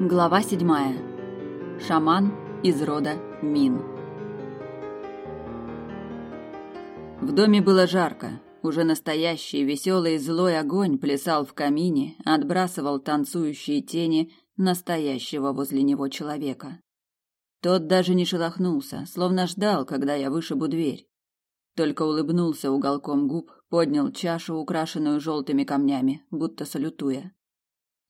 Глава седьмая. Шаман из рода Мин. В доме было жарко. Уже настоящий веселый злой огонь плясал в камине, отбрасывал танцующие тени настоящего возле него человека. Тот даже не шелохнулся, словно ждал, когда я вышибу дверь. Только улыбнулся уголком губ, поднял чашу, украшенную желтыми камнями, будто салютуя.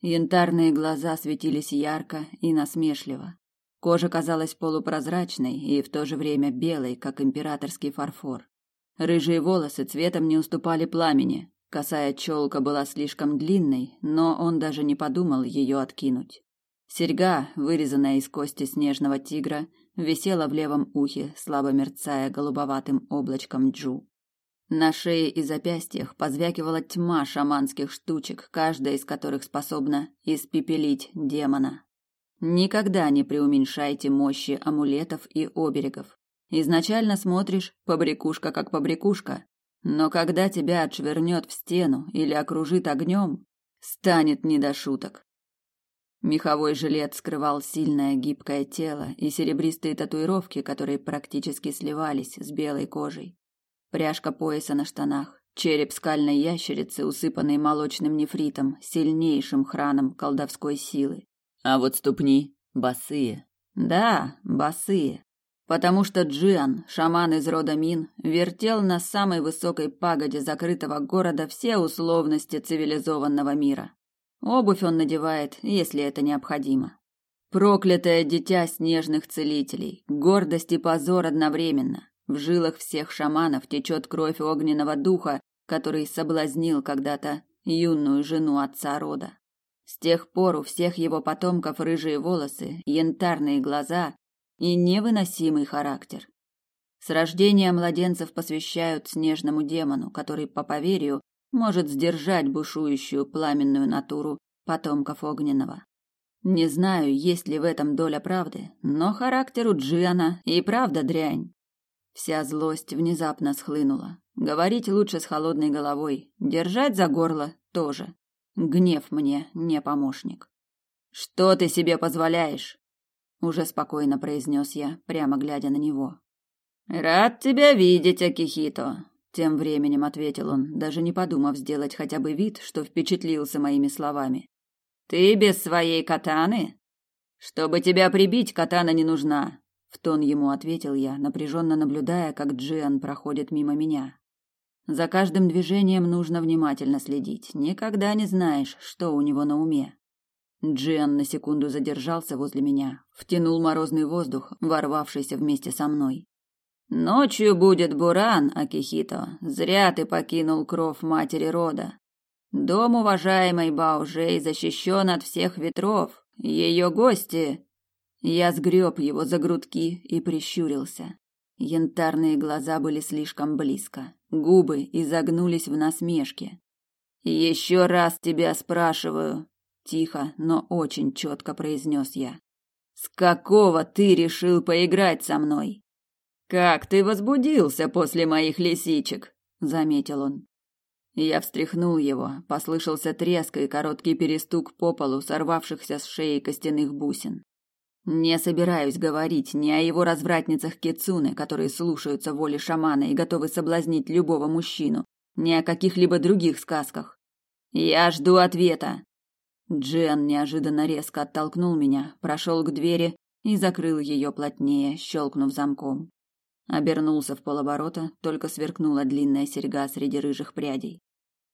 Янтарные глаза светились ярко и насмешливо. Кожа казалась полупрозрачной и в то же время белой, как императорский фарфор. Рыжие волосы цветом не уступали пламени. Косая челка была слишком длинной, но он даже не подумал ее откинуть. Серьга, вырезанная из кости снежного тигра, висела в левом ухе, слабо мерцая голубоватым облачком джу. На шее и запястьях позвякивала тьма шаманских штучек, каждая из которых способна испепелить демона. Никогда не преуменьшайте мощи амулетов и оберегов. Изначально смотришь побрякушка как побрякушка, но когда тебя отшвырнет в стену или окружит огнем, станет не до шуток. Меховой жилет скрывал сильное гибкое тело и серебристые татуировки, которые практически сливались с белой кожей пряжка пояса на штанах, череп скальной ящерицы, усыпанный молочным нефритом, сильнейшим храном колдовской силы. А вот ступни босые. Да, босые. Потому что Джиан, шаман из рода Мин, вертел на самой высокой пагоде закрытого города все условности цивилизованного мира. Обувь он надевает, если это необходимо. Проклятое дитя снежных целителей, гордость и позор одновременно. В жилах всех шаманов течет кровь огненного духа, который соблазнил когда-то юную жену отца рода. С тех пор у всех его потомков рыжие волосы, янтарные глаза и невыносимый характер. С рождения младенцев посвящают снежному демону, который, по поверью, может сдержать бушующую пламенную натуру потомков огненного. Не знаю, есть ли в этом доля правды, но характер у Джиана и правда дрянь. Вся злость внезапно схлынула. Говорить лучше с холодной головой, держать за горло тоже. Гнев мне не помощник. Что ты себе позволяешь? уже спокойно произнес я, прямо глядя на него. Рад тебя видеть, Акихито, тем временем ответил он, даже не подумав сделать хотя бы вид, что впечатлился моими словами. Ты без своей катаны? Чтобы тебя прибить, катана не нужна. В тон ему ответил я, напряженно наблюдая, как Джиан проходит мимо меня. За каждым движением нужно внимательно следить. Никогда не знаешь, что у него на уме. Джиан на секунду задержался возле меня, втянул морозный воздух, ворвавшийся вместе со мной. Ночью будет буран, Акихито. Зря ты покинул кров матери рода. Дом уважаемой Баужей защищен от всех ветров. Ее гости я сгреб его за грудки и прищурился. Янтарные глаза были слишком близко, губы изогнулись в насмешке. Еще раз тебя спрашиваю, тихо, но очень четко произнес я. С какого ты решил поиграть со мной? Как ты возбудился после моих лисичек, заметил он. Я встряхнул его, послышался треск и короткий перестук по полу сорвавшихся с шеи костяных бусин. Не собираюсь говорить ни о его развратницах Кицуне, которые слушаются воли шамана и готовы соблазнить любого мужчину, ни о каких-либо других сказках. Я жду ответа. Джен неожиданно резко оттолкнул меня, прошел к двери и закрыл ее плотнее, щелкнув замком. Обернулся в полоборота, только сверкнула длинная серьга среди рыжих прядей.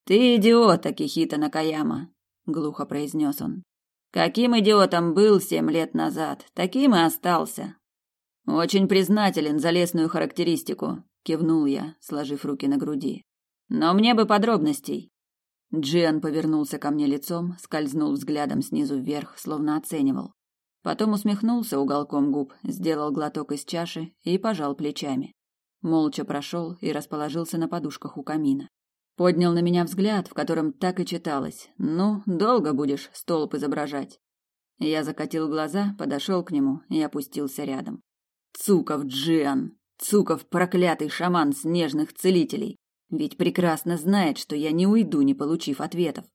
«Ты идиот, Акихита Накаяма!» — глухо произнес он. Каким идиотом был семь лет назад, таким и остался. Очень признателен за лесную характеристику, кивнул я, сложив руки на груди. Но мне бы подробностей. Джиан повернулся ко мне лицом, скользнул взглядом снизу вверх, словно оценивал. Потом усмехнулся уголком губ, сделал глоток из чаши и пожал плечами. Молча прошел и расположился на подушках у камина. Поднял на меня взгляд, в котором так и читалось: "Ну, долго будешь столб изображать". Я закатил глаза, подошел к нему и опустился рядом. Цуков Джиан, Цуков проклятый шаман снежных целителей, ведь прекрасно знает, что я не уйду, не получив ответов.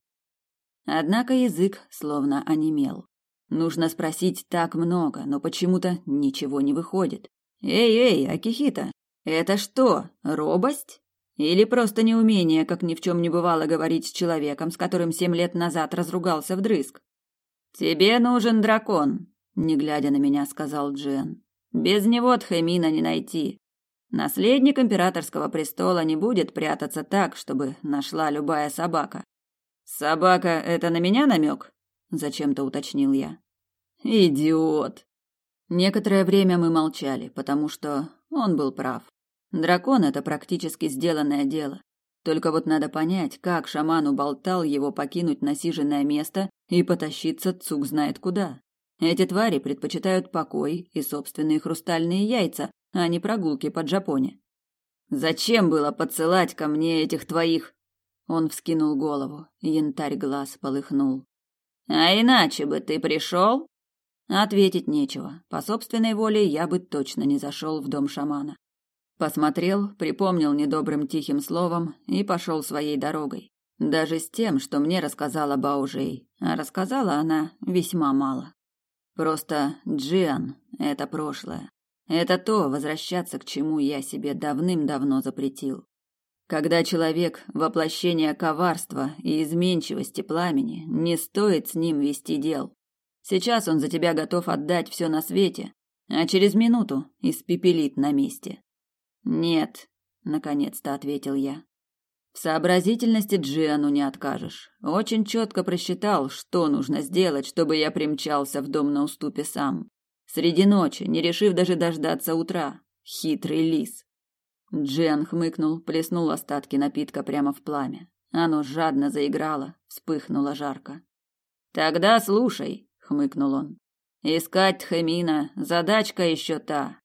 Однако язык словно онемел. Нужно спросить так много, но почему-то ничего не выходит. Эй-эй, Акихита, это что, робость? Или просто неумение, как ни в чем не бывало, говорить с человеком, с которым семь лет назад разругался вдрызг? «Тебе нужен дракон», — не глядя на меня, сказал Джен. «Без него Тхэмина не найти. Наследник императорского престола не будет прятаться так, чтобы нашла любая собака. Собака — это на меня намек? Зачем-то уточнил я. Идиот. Некоторое время мы молчали, потому что он был прав. Дракон — это практически сделанное дело. Только вот надо понять, как шаман уболтал его покинуть насиженное место и потащиться цук знает куда. Эти твари предпочитают покой и собственные хрустальные яйца, а не прогулки по Джапоне. Зачем было подсылать ко мне этих твоих? Он вскинул голову, янтарь глаз полыхнул. А иначе бы ты пришел? Ответить нечего. По собственной воле я бы точно не зашел в дом шамана. Посмотрел, припомнил недобрым тихим словом и пошел своей дорогой. Даже с тем, что мне рассказала Баужей, а рассказала она весьма мало. Просто Джиан — это прошлое. Это то, возвращаться к чему я себе давным-давно запретил. Когда человек – воплощение коварства и изменчивости пламени, не стоит с ним вести дел. Сейчас он за тебя готов отдать все на свете, а через минуту испепелит на месте. «Нет», — наконец-то ответил я. В сообразительности Джиану не откажешь. Очень четко просчитал, что нужно сделать, чтобы я примчался в дом на уступе сам. Среди ночи, не решив даже дождаться утра. Хитрый лис. Джен хмыкнул, плеснул остатки напитка прямо в пламя. Оно жадно заиграло, вспыхнуло жарко. «Тогда слушай», — хмыкнул он. «Искать Тхемина — задачка еще та.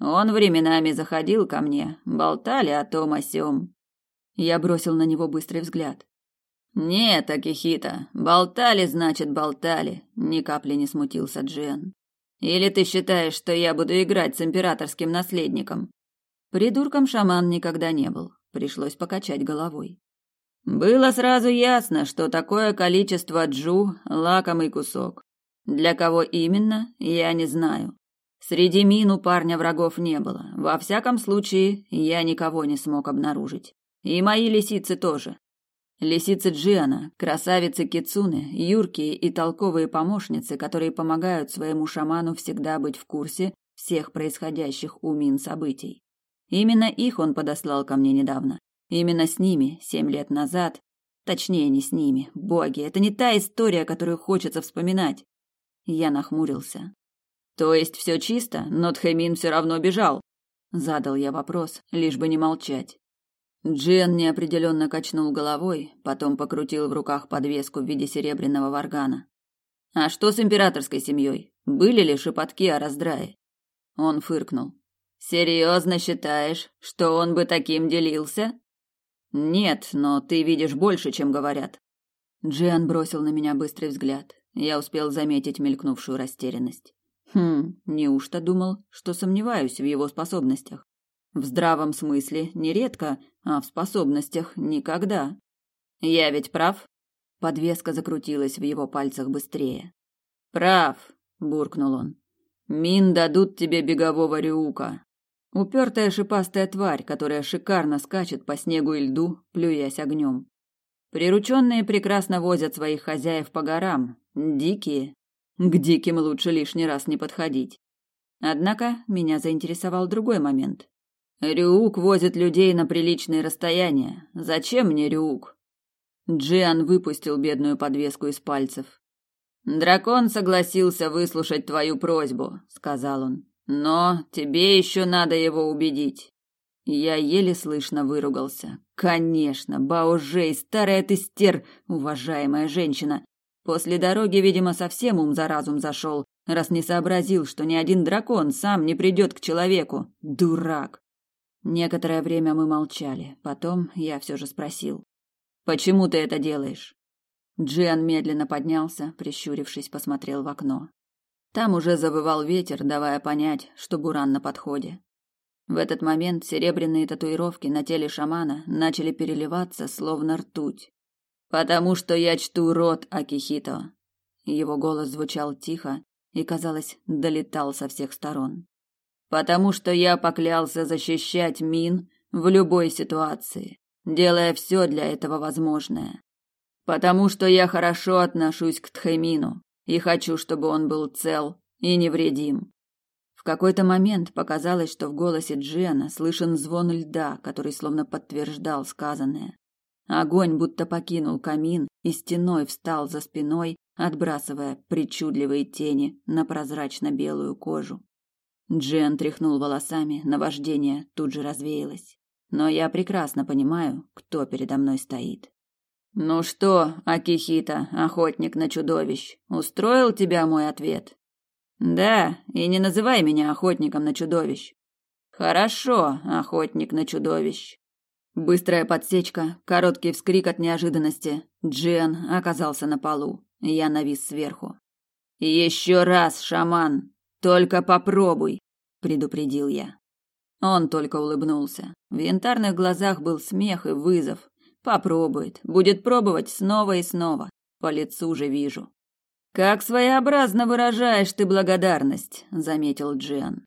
Он временами заходил ко мне, болтали о том о сём». Я бросил на него быстрый взгляд. «Нет, Акихита, болтали, значит, болтали», — ни капли не смутился Джен. Или ты считаешь, что я буду играть с императорским наследником? Придурком шаман никогда не был. Пришлось покачать головой. Было сразу ясно, что такое количество джу – лакомый кусок. Для кого именно, я не знаю. Среди мин у парня врагов не было. Во всяком случае, я никого не смог обнаружить. И мои лисицы тоже. Лисицы Джиана, красавицы Кицуны, юркие и толковые помощницы, которые помогают своему шаману всегда быть в курсе всех происходящих у Мин событий. Именно их он подослал ко мне недавно. Именно с ними, семь лет назад, точнее, не с ними, боги, это не та история, которую хочется вспоминать. Я нахмурился. То есть все чисто, но Тхэмин все равно бежал? Задал я вопрос, лишь бы не молчать. Джен неопределенно качнул головой, потом покрутил в руках подвеску в виде серебряного варгана. А что с императорской семьей? Были ли шепотки о раздрае? Он фыркнул. Серьезно считаешь, что он бы таким делился? Нет, но ты видишь больше, чем говорят. Джиан бросил на меня быстрый взгляд. Я успел заметить мелькнувшую растерянность. Хм, неужто думал, что сомневаюсь в его способностях? В здравом смысле нередко, а в способностях никогда. Я ведь прав? Подвеска закрутилась в его пальцах быстрее. Прав, буркнул он. Мин дадут тебе бегового рюка. Упертая шипастая тварь, которая шикарно скачет по снегу и льду, плюясь огнем. Прирученные прекрасно возят своих хозяев по горам. Дикие. К диким лучше лишний раз не подходить. Однако меня заинтересовал другой момент. Рюк возит людей на приличные расстояния. Зачем мне Рюк? Джиан выпустил бедную подвеску из пальцев. Дракон согласился выслушать твою просьбу, сказал он. Но тебе еще надо его убедить. Я еле слышно выругался. Конечно, Баужей, старая ты стер, уважаемая женщина. После дороги, видимо, совсем ум за разум зашел, раз не сообразил, что ни один дракон сам не придет к человеку. Дурак. Некоторое время мы молчали. Потом я все же спросил: "Почему ты это делаешь?" Джиан медленно поднялся, прищурившись, посмотрел в окно. Там уже завывал ветер, давая понять, что буран на подходе. В этот момент серебряные татуировки на теле шамана начали переливаться, словно ртуть. «Потому что я чту род Акихито. Его голос звучал тихо и, казалось, долетал со всех сторон. «Потому что я поклялся защищать Мин в любой ситуации, делая все для этого возможное. Потому что я хорошо отношусь к Тхэмину и хочу, чтобы он был цел и невредим. В какой-то момент показалось, что в голосе Джиана слышен звон льда, который словно подтверждал сказанное. Огонь будто покинул камин и стеной встал за спиной, отбрасывая причудливые тени на прозрачно-белую кожу. Джен тряхнул волосами, наваждение тут же развеялось. Но я прекрасно понимаю, кто передо мной стоит. Ну что, Акихита, охотник на чудовищ, устроил тебя мой ответ? Да, и не называй меня охотником на чудовищ. Хорошо, охотник на чудовищ. Быстрая подсечка, короткий вскрик от неожиданности. Джен оказался на полу. Я навис сверху. Еще раз, шаман, только попробуй, предупредил я. Он только улыбнулся. В янтарных глазах был смех и вызов. Попробует, будет пробовать снова и снова. По лицу же вижу. Как своеобразно выражаешь ты благодарность, заметил Джиан.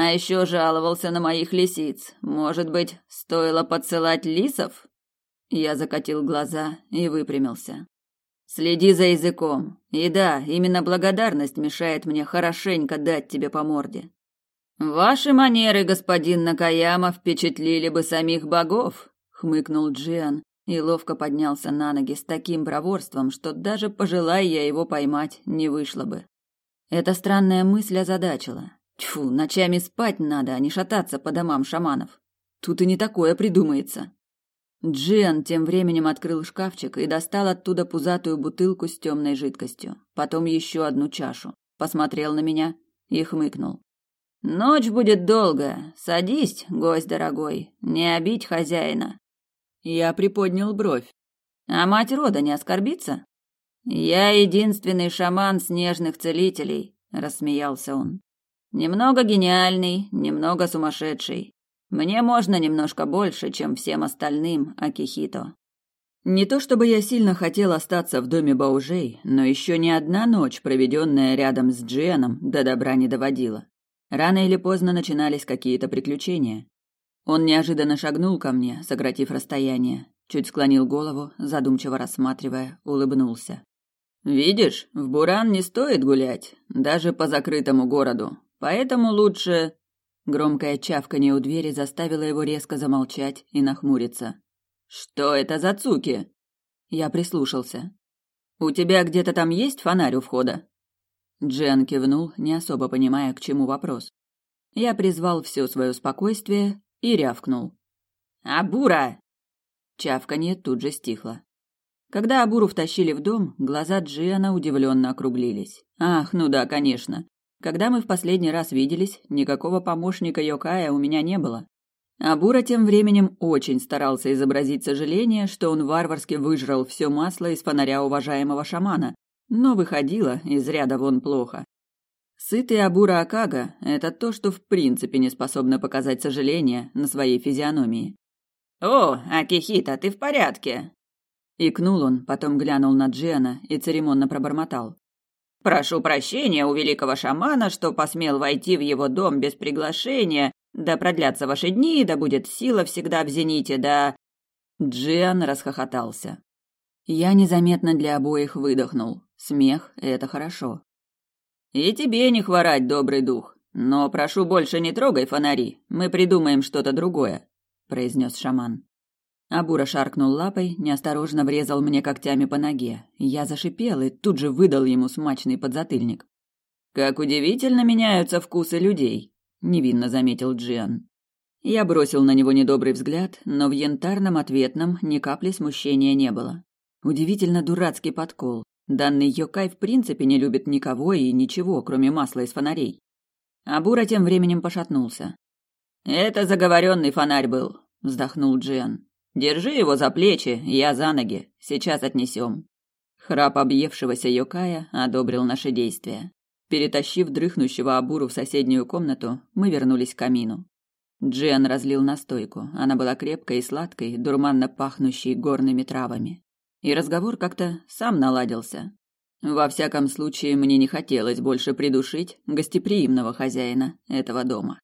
А еще жаловался на моих лисиц. Может быть, стоило подсылать лисов? Я закатил глаза и выпрямился. Следи за языком. И да, именно благодарность мешает мне хорошенько дать тебе по морде. Ваши манеры, господин Накаяма, впечатлили бы самих богов, хмыкнул Джиан и ловко поднялся на ноги с таким проворством, что даже пожелая я его поймать, не вышло бы. Эта странная мысль озадачила. Тьфу, ночами спать надо, а не шататься по домам шаманов. Тут и не такое придумается. Джиан тем временем открыл шкафчик и достал оттуда пузатую бутылку с темной жидкостью, потом еще одну чашу, посмотрел на меня и хмыкнул. Ночь будет долгая. Садись, гость дорогой, не обидь хозяина. Я приподнял бровь. А мать рода не оскорбится? Я единственный шаман снежных целителей, рассмеялся он. Немного гениальный, немного сумасшедший. Мне можно немножко больше, чем всем остальным, Акихито. Не то чтобы я сильно хотел остаться в доме Баужей, но еще ни одна ночь, проведенная рядом с Дженом, до добра не доводила. Рано или поздно начинались какие-то приключения. Он неожиданно шагнул ко мне, сократив расстояние, чуть склонил голову, задумчиво рассматривая, улыбнулся. Видишь, в Буран не стоит гулять, даже по закрытому городу. Поэтому лучше Громкое чавканье у двери заставило его резко замолчать и нахмуриться. Что это за цуки? Я прислушался. У тебя где-то там есть фонарь у входа? Джен кивнул, не особо понимая, к чему вопрос. Я призвал все свое спокойствие и рявкнул. «Абура!» Чавканье тут же стихло. Когда Абуру втащили в дом, глаза Джиана удивленно округлились. «Ах, ну да, конечно. Когда мы в последний раз виделись, никакого помощника Йокая у меня не было. Абура тем временем очень старался изобразить сожаление, что он варварски выжрал все масло из фонаря уважаемого шамана, но выходило из ряда вон плохо. Сытый Абура Акага – это то, что в принципе не способно показать сожаление на своей физиономии. «О, Акихита, ты в порядке?» Икнул он, потом глянул на Джиана и церемонно пробормотал. «Прошу прощения у великого шамана, что посмел войти в его дом без приглашения, да продлятся ваши дни, да будет сила всегда в зените, да...» Джиан расхохотался. Я незаметно для обоих выдохнул. Смех — это хорошо. И тебе не хворать, добрый дух. Но прошу больше не трогай фонари. Мы придумаем что-то другое, произнес шаман. Абура шаркнул лапой, неосторожно врезал мне когтями по ноге. Я зашипел и тут же выдал ему смачный подзатыльник. Как удивительно меняются вкусы людей, невинно заметил Джиан. Я бросил на него недобрый взгляд, но в янтарном ответном ни капли смущения не было. Удивительно дурацкий подкол. Данный Йокай в принципе не любит никого и ничего, кроме масла из фонарей. А Бура тем временем пошатнулся. «Это заговоренный фонарь был», — вздохнул Джиан. «Держи его за плечи, я за ноги. Сейчас отнесем». Храп объевшегося Йокая одобрил наши действия. Перетащив дрыхнущего Абуру в соседнюю комнату, мы вернулись к камину. Джиан разлил настойку. Она была крепкой и сладкой, дурманно пахнущей горными травами. И разговор как-то сам наладился. Во всяком случае, мне не хотелось больше придушить гостеприимного хозяина этого дома.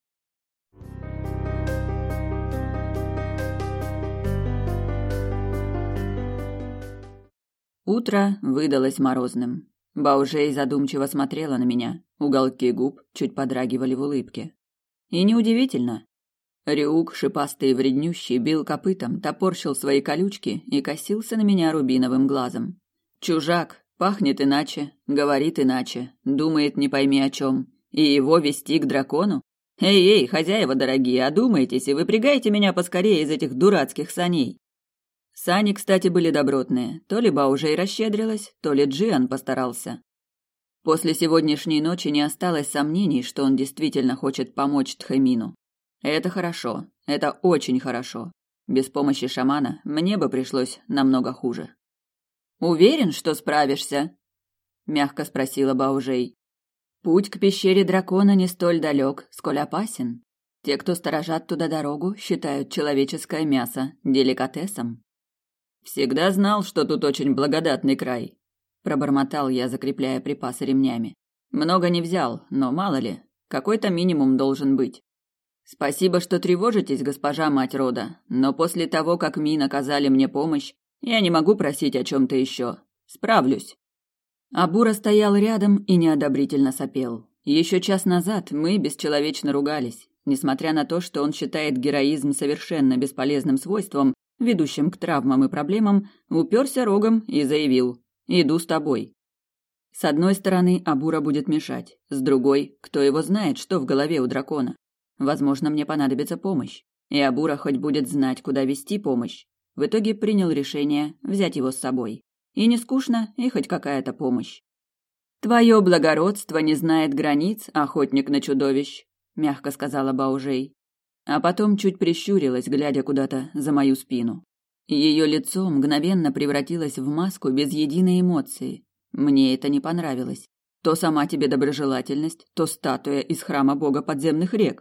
Утро выдалось морозным. Баужей задумчиво смотрела на меня. Уголки губ чуть подрагивали в улыбке. И неудивительно. Рюк, шипастый и вреднющий, бил копытом, топорщил свои колючки и косился на меня рубиновым глазом. Чужак, пахнет иначе, говорит иначе, думает не пойми о чем. И его вести к дракону? Эй-эй, хозяева дорогие, одумайтесь и выпрягайте меня поскорее из этих дурацких саней. Сани, кстати, были добротные. То ли Ба уже и расщедрилась, то ли Джиан постарался. После сегодняшней ночи не осталось сомнений, что он действительно хочет помочь Тхэмину. Это хорошо. Это очень хорошо. Без помощи шамана мне бы пришлось намного хуже. Уверен, что справишься? мягко спросила Баужей. Путь к пещере дракона не столь далек, сколь опасен. Те, кто сторожат туда дорогу, считают человеческое мясо деликатесом. Всегда знал, что тут очень благодатный край, пробормотал я, закрепляя припасы ремнями. Много не взял, но мало ли, какой-то минимум должен быть. Спасибо, что тревожитесь, госпожа мать рода, но после того, как Мин оказали мне помощь, я не могу просить о чем то еще. Справлюсь. Абура стоял рядом и неодобрительно сопел. Еще час назад мы бесчеловечно ругались. Несмотря на то, что он считает героизм совершенно бесполезным свойством, ведущим к травмам и проблемам, уперся рогом и заявил «Иду с тобой». С одной стороны, Абура будет мешать, с другой, кто его знает, что в голове у дракона. Возможно, мне понадобится помощь, и Абура хоть будет знать, куда вести помощь. В итоге принял решение взять его с собой. И не скучно, и хоть какая-то помощь. «Твое благородство не знает границ, охотник на чудовищ», — мягко сказала Баужей а потом чуть прищурилась, глядя куда-то за мою спину. Ее лицо мгновенно превратилось в маску без единой эмоции. Мне это не понравилось. То сама тебе доброжелательность, то статуя из храма бога подземных рек.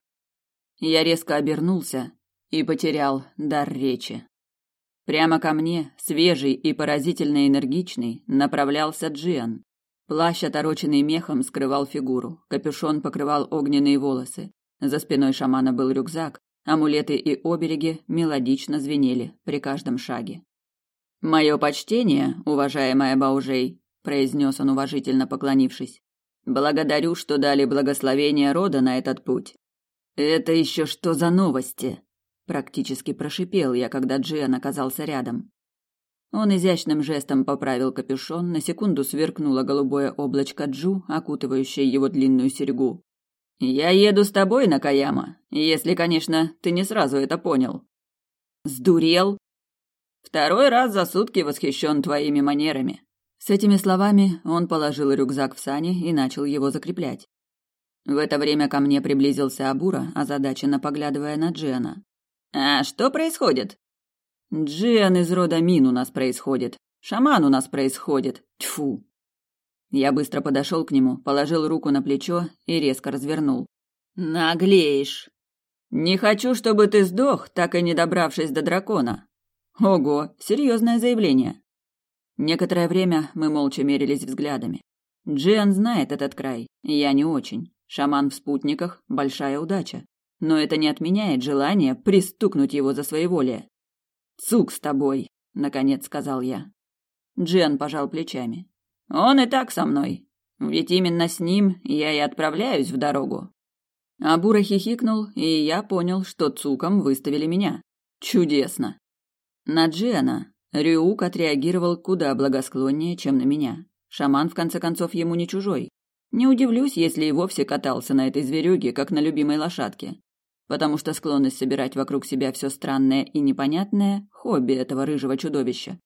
Я резко обернулся и потерял дар речи. Прямо ко мне, свежий и поразительно энергичный, направлялся Джиан. Плащ, отороченный мехом, скрывал фигуру, капюшон покрывал огненные волосы. За спиной шамана был рюкзак, амулеты и обереги мелодично звенели при каждом шаге. «Мое почтение, уважаемая Баужей», — произнес он уважительно поклонившись. «Благодарю, что дали благословение рода на этот путь». «Это еще что за новости?» Практически прошипел я, когда Джиан оказался рядом. Он изящным жестом поправил капюшон, на секунду сверкнуло голубое облачко Джу, окутывающее его длинную серьгу. Я еду с тобой, Накаяма, если, конечно, ты не сразу это понял. Сдурел? Второй раз за сутки восхищен твоими манерами. С этими словами он положил рюкзак в сани и начал его закреплять. В это время ко мне приблизился Абура, озадаченно поглядывая на Джиана. «А что происходит?» «Джиан из рода Мин у нас происходит. Шаман у нас происходит. Тьфу!» Я быстро подошел к нему, положил руку на плечо и резко развернул. «Наглеешь!» «Не хочу, чтобы ты сдох, так и не добравшись до дракона». «Ого, серьезное заявление». Некоторое время мы молча мерились взглядами. Джиан знает этот край, я не очень. Шаман в спутниках – большая удача. Но это не отменяет желание пристукнуть его за своеволие. «Цук с тобой», – наконец сказал я. Джиан пожал плечами. Он и так со мной. Ведь именно с ним я и отправляюсь в дорогу. Абура хихикнул, и я понял, что цуком выставили меня. Чудесно. На Джиана Рюк отреагировал куда благосклоннее, чем на меня. Шаман, в конце концов, ему не чужой. Не удивлюсь, если и вовсе катался на этой зверюге, как на любимой лошадке. Потому что склонность собирать вокруг себя все странное и непонятное – хобби этого рыжего чудовища.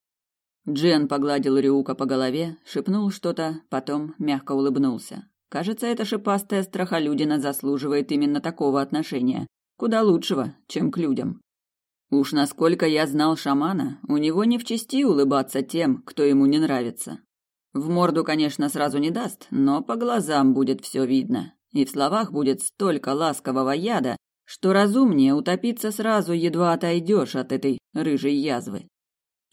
Джен погладил Рюка по голове, шепнул что-то, потом мягко улыбнулся. Кажется, эта шипастая страхолюдина заслуживает именно такого отношения, куда лучшего, чем к людям. Уж насколько я знал шамана, у него не в чести улыбаться тем, кто ему не нравится. В морду, конечно, сразу не даст, но по глазам будет все видно, и в словах будет столько ласкового яда, что разумнее утопиться сразу, едва отойдешь от этой рыжей язвы.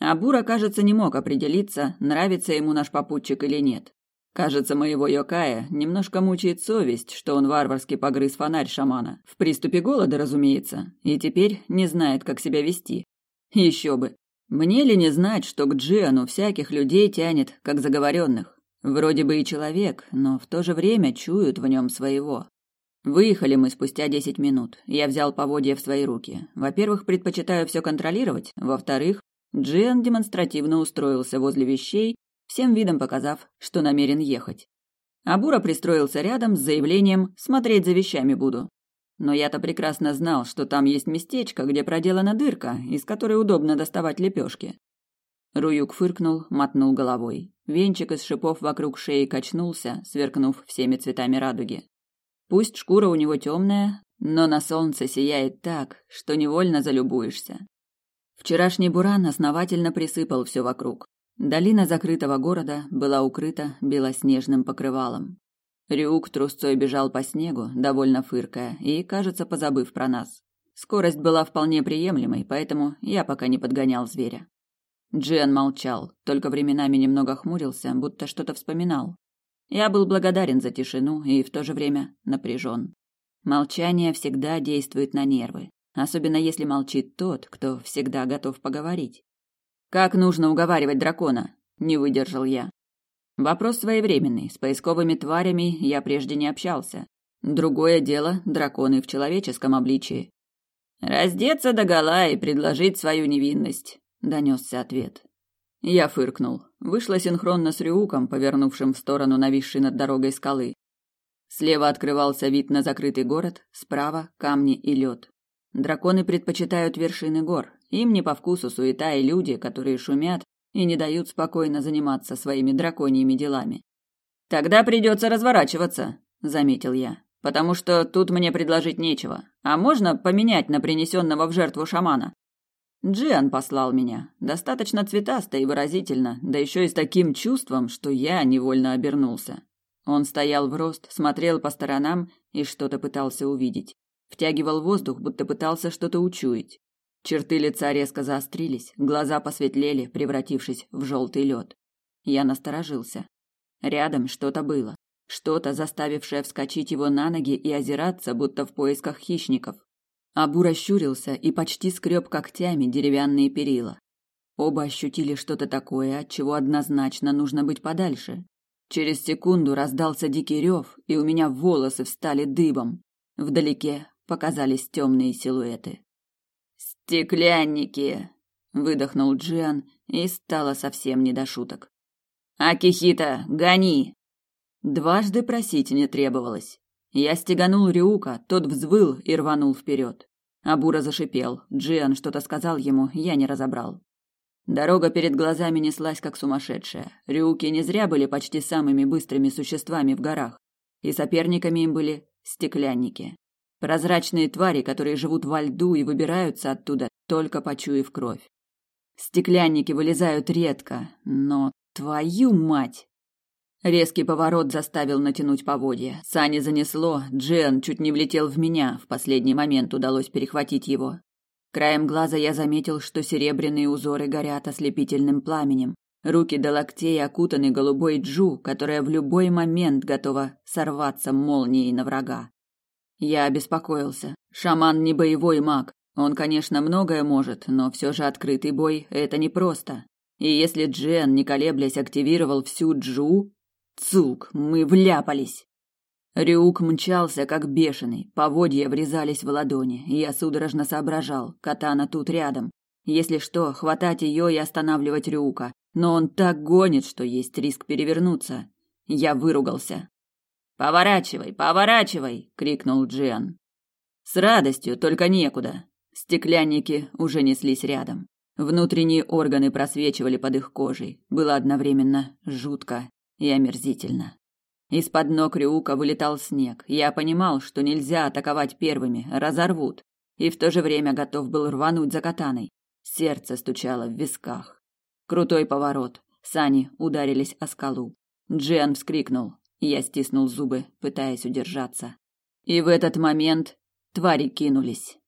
А Бура, кажется, не мог определиться, нравится ему наш попутчик или нет. Кажется, моего Йокая немножко мучает совесть, что он варварски погрыз фонарь шамана. В приступе голода, разумеется, и теперь не знает, как себя вести. Еще бы. Мне ли не знать, что к Джиану всяких людей тянет, как заговоренных? Вроде бы и человек, но в то же время чуют в нем своего. Выехали мы спустя десять минут. Я взял поводья в свои руки. Во-первых, предпочитаю все контролировать. Во-вторых, Джиан демонстративно устроился возле вещей всем видом показав, что намерен ехать. Абура пристроился рядом с заявлением «смотреть за вещами буду». Но я-то прекрасно знал, что там есть местечко, где проделана дырка, из которой удобно доставать лепешки. Руюк фыркнул, мотнул головой. Венчик из шипов вокруг шеи качнулся, сверкнув всеми цветами радуги. Пусть шкура у него темная, но на солнце сияет так, что невольно залюбуешься. Вчерашний буран основательно присыпал все вокруг. Долина закрытого города была укрыта белоснежным покрывалом. Рюк трусцой бежал по снегу, довольно фыркая, и, кажется, позабыв про нас. Скорость была вполне приемлемой, поэтому я пока не подгонял зверя. Джен молчал, только временами немного хмурился, будто что-то вспоминал. Я был благодарен за тишину и в то же время напряжен. Молчание всегда действует на нервы, особенно если молчит тот, кто всегда готов поговорить. Как нужно уговаривать дракона? Не выдержал я. Вопрос своевременный. С поисковыми тварями я прежде не общался. Другое дело драконы в человеческом обличии. Раздеться догола и предложить свою невинность, донесся ответ. Я фыркнул. Вышла синхронно с Рюуком, повернувшим в сторону нависшей над дорогой скалы. Слева открывался вид на закрытый город, справа камни и лед. Драконы предпочитают вершины гор, им не по вкусу суета и люди, которые шумят и не дают спокойно заниматься своими драконьими делами. Тогда придется разворачиваться, заметил я, потому что тут мне предложить нечего. А можно поменять на принесенного в жертву шамана? Джиан послал меня, достаточно цветасто и выразительно, да еще и с таким чувством, что я невольно обернулся. Он стоял в рост, смотрел по сторонам и что-то пытался увидеть. Втягивал воздух, будто пытался что-то учуять. Черты лица резко заострились, глаза посветлели, превратившись в желтый лед. Я насторожился. Рядом что-то было. Что-то, заставившее вскочить его на ноги и озираться, будто в поисках хищников. Абу расщурился и почти скреб когтями деревянные перила. Оба ощутили что-то такое, от чего однозначно нужно быть подальше. Через секунду раздался дикий рев, и у меня волосы встали дыбом. Вдалеке показались темные силуэты. «Стеклянники!» — выдохнул Джиан, и стало совсем не до шуток. «Акихита, гони!» Дважды просить не требовалось. Я стеганул Рюка, тот взвыл и рванул вперед. Абура зашипел. Джиан что-то сказал ему, я не разобрал. Дорога перед глазами неслась как сумасшедшая. Рюки не зря были почти самыми быстрыми существами в горах, и соперниками им были стеклянники. Прозрачные твари, которые живут во льду и выбираются оттуда, только почуяв кровь. Стеклянники вылезают редко, но твою мать! Резкий поворот заставил натянуть поводья. Сани занесло, Джен чуть не влетел в меня, в последний момент удалось перехватить его. Краем глаза я заметил, что серебряные узоры горят ослепительным пламенем. Руки до локтей окутаны голубой джу, которая в любой момент готова сорваться молнией на врага. Я обеспокоился. Шаман не боевой маг. Он, конечно, многое может, но все же открытый бой – это непросто. И если Джен, не колеблясь, активировал всю Джу... Цук, мы вляпались! Рюк мчался, как бешеный, поводья врезались в ладони, я судорожно соображал, катана тут рядом. Если что, хватать ее и останавливать Рюка, но он так гонит, что есть риск перевернуться. Я выругался. «Поворачивай, поворачивай!» — крикнул Джиан. С радостью, только некуда. Стеклянники уже неслись рядом. Внутренние органы просвечивали под их кожей. Было одновременно жутко и омерзительно. Из-под ног Рюка вылетал снег. Я понимал, что нельзя атаковать первыми, разорвут. И в то же время готов был рвануть за катаной. Сердце стучало в висках. Крутой поворот. Сани ударились о скалу. Джен вскрикнул. Я стиснул зубы, пытаясь удержаться. И в этот момент твари кинулись.